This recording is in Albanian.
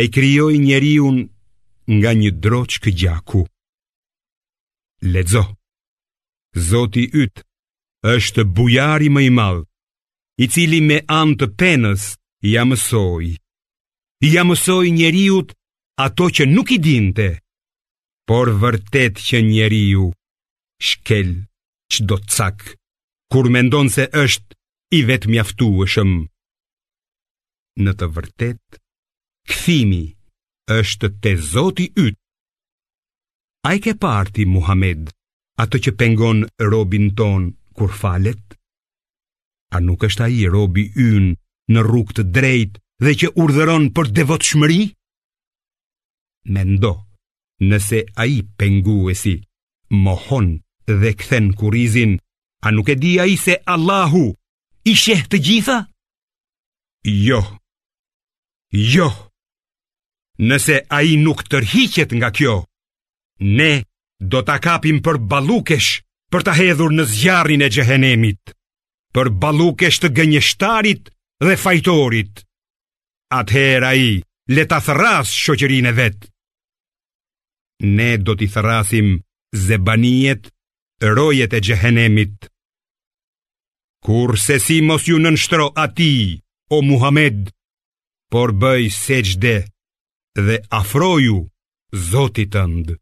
E krijoi njeriun nga një droçkë gjaku. Lexo. Zoti yt është bujari më i madh, i cili me anë të penës ia mësoi. Ia mësoi njeriut ato që nuk i dinte, por vërtetë që njeriu shkel çdo cak kur mendon se është i vetëmjaftueshëm. Në të vërtetë, kthimi është te Zoti yt. A e ke parë ti, Muhammed, atë që pengon robin tonë kur falet? A nuk është ai robi ynë në rrugë të drejtë dhe që urdhëron për devotshmëri? Mendo, nëse ai penguesi, mohon dhe kthen kurrizin, a nuk e di ai se Allahu I sheh të gjitha? Jo. Jo. Nëse ai nuk tërhiqet nga kjo, ne do ta kapim për ballukesh për ta hedhur në zjarrin e xhehenemit, për balluket e gënjeshtarit dhe fajtorit. Atëherë ai le ta thërrasë shoqërinë e vet. Ne do t'i thërrasim zebanijet, rojet e xhehenemit. Kurrsesi mos iu nënshtro atij, o Muhammed, por bëj sexhde dhe afroju Zotit tënd.